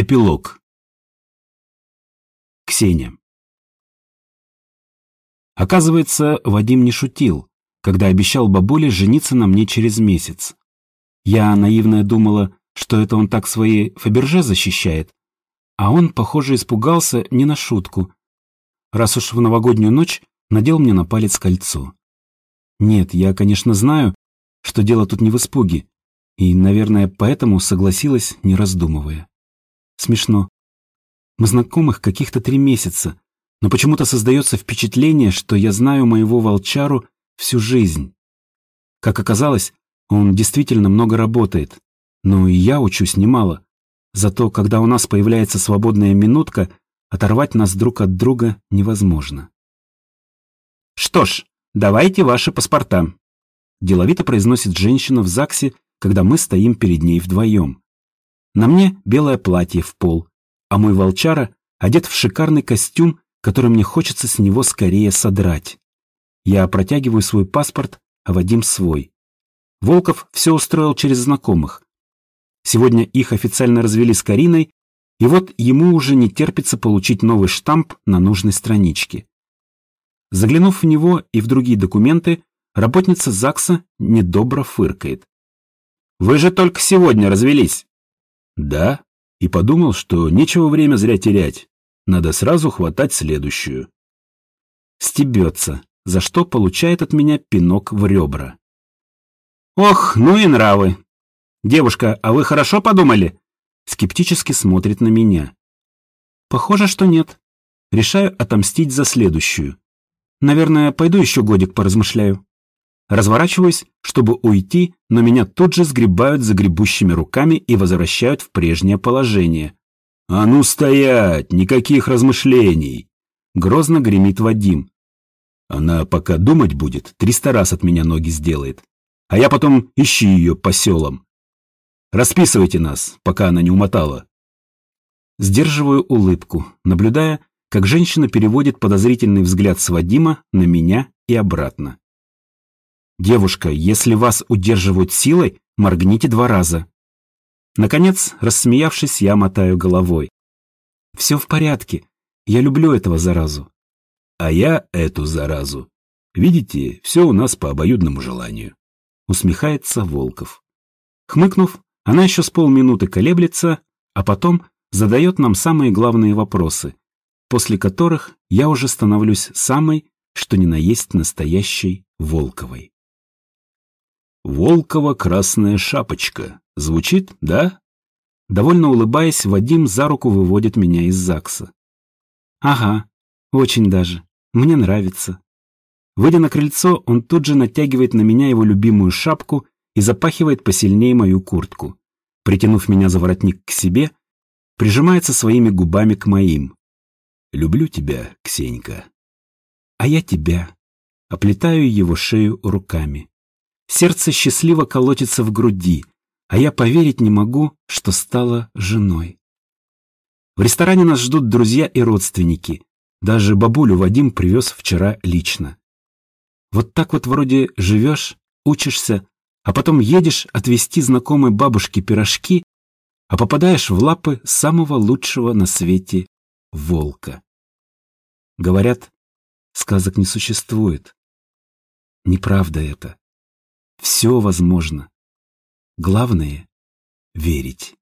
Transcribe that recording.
Эпилог. Ксения. Оказывается, Вадим не шутил, когда обещал бабуле жениться на мне через месяц. Я наивная думала, что это он так свои Фаберже защищает, а он, похоже, испугался не на шутку, раз уж в новогоднюю ночь надел мне на палец кольцо. Нет, я, конечно, знаю, что дело тут не в испуге, и, наверное, поэтому согласилась, не раздумывая. Смешно. Мы знакомых каких-то три месяца, но почему-то создается впечатление, что я знаю моего волчару всю жизнь. Как оказалось, он действительно много работает, но и я учусь немало. Зато, когда у нас появляется свободная минутка, оторвать нас друг от друга невозможно. «Что ж, давайте ваши паспорта», – деловито произносит женщина в ЗАГСе, когда мы стоим перед ней вдвоем. На мне белое платье в пол, а мой волчара одет в шикарный костюм, который мне хочется с него скорее содрать. Я протягиваю свой паспорт, а Вадим свой. Волков все устроил через знакомых. Сегодня их официально развели с Кариной, и вот ему уже не терпится получить новый штамп на нужной страничке. Заглянув в него и в другие документы, работница ЗАГСа недобро фыркает. «Вы же только сегодня развелись!» Да, и подумал, что нечего время зря терять. Надо сразу хватать следующую. Стебется, за что получает от меня пинок в ребра. Ох, ну и нравы. Девушка, а вы хорошо подумали? Скептически смотрит на меня. Похоже, что нет. Решаю отомстить за следующую. Наверное, пойду еще годик поразмышляю. Разворачиваюсь, чтобы уйти, но меня тут же сгребают загребущими руками и возвращают в прежнее положение. «А ну стоять! Никаких размышлений!» Грозно гремит Вадим. Она пока думать будет, триста раз от меня ноги сделает. А я потом ищи ее по селам. Расписывайте нас, пока она не умотала. Сдерживаю улыбку, наблюдая, как женщина переводит подозрительный взгляд с Вадима на меня и обратно. «Девушка, если вас удерживают силой, моргните два раза». Наконец, рассмеявшись, я мотаю головой. «Все в порядке. Я люблю этого заразу». «А я эту заразу. Видите, все у нас по обоюдному желанию», — усмехается Волков. Хмыкнув, она еще с полминуты колеблется, а потом задает нам самые главные вопросы, после которых я уже становлюсь самой, что ни на есть настоящей Волковой. Волкова красная шапочка. Звучит, да? Довольно улыбаясь, Вадим за руку выводит меня из ЗАГСа. Ага, очень даже. Мне нравится. Выйдя на крыльцо, он тут же натягивает на меня его любимую шапку и запахивает посильнее мою куртку. Притянув меня за воротник к себе, прижимается своими губами к моим. «Люблю тебя, Ксенька». «А я тебя». Оплетаю его шею руками. Сердце счастливо колотится в груди, а я поверить не могу, что стала женой. В ресторане нас ждут друзья и родственники. Даже бабулю Вадим привез вчера лично. Вот так вот вроде живешь, учишься, а потом едешь отвезти знакомой бабушке пирожки, а попадаешь в лапы самого лучшего на свете волка. Говорят, сказок не существует. Неправда это. Все возможно. Главное — верить.